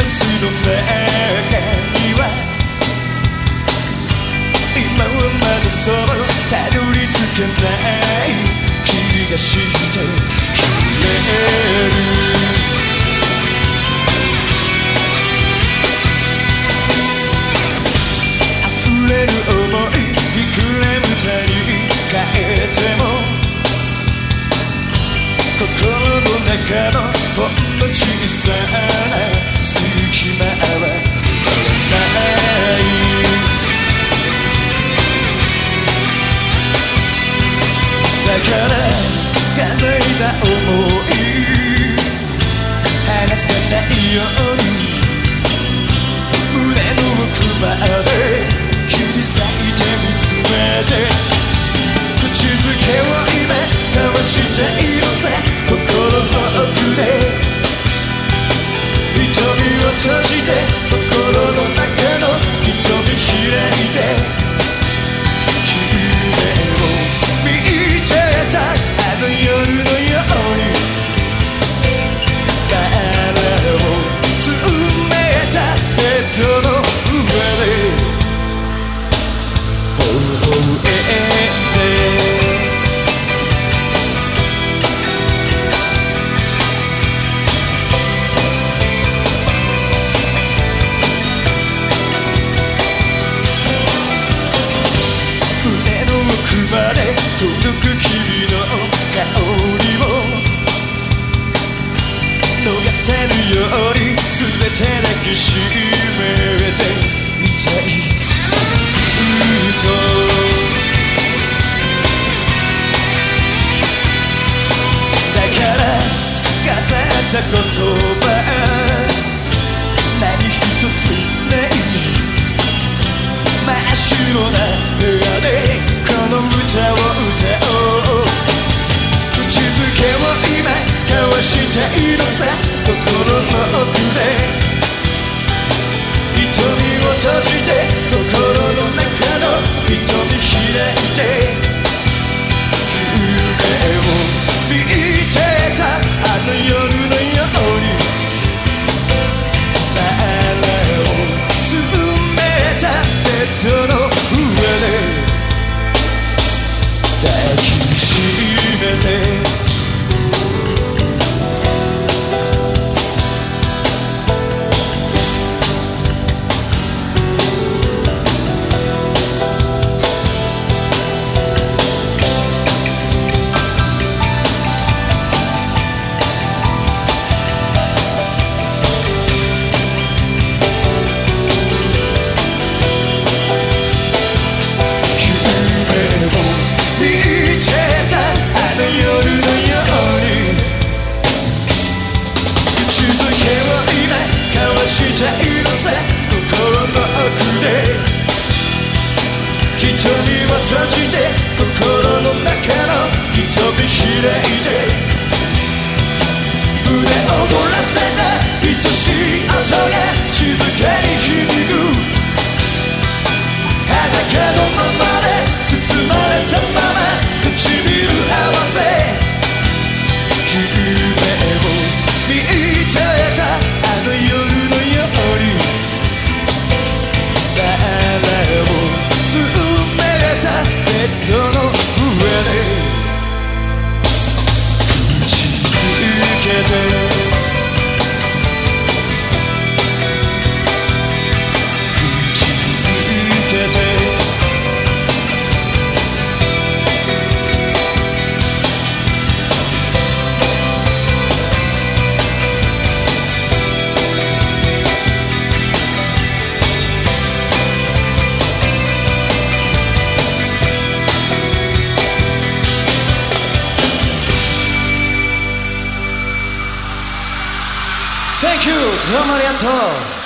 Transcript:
マスの中には今はまだそのたどり着けない気がしてくれる溢れる想いいくら歌に変えても心の中のほんの小さな隙間はないだから叶いた想い離さないように胸の奥まで切り裂いて見つめて口づけを今交わしてて抱きしめていたい。ずっと。だから飾った言葉。何一つない真っ白な部屋でこの歌を歌おう。口づけを今交わしてい抱きしめていて腕を踊らせた愛しい音が静かに響く裸センキューどうもありがとう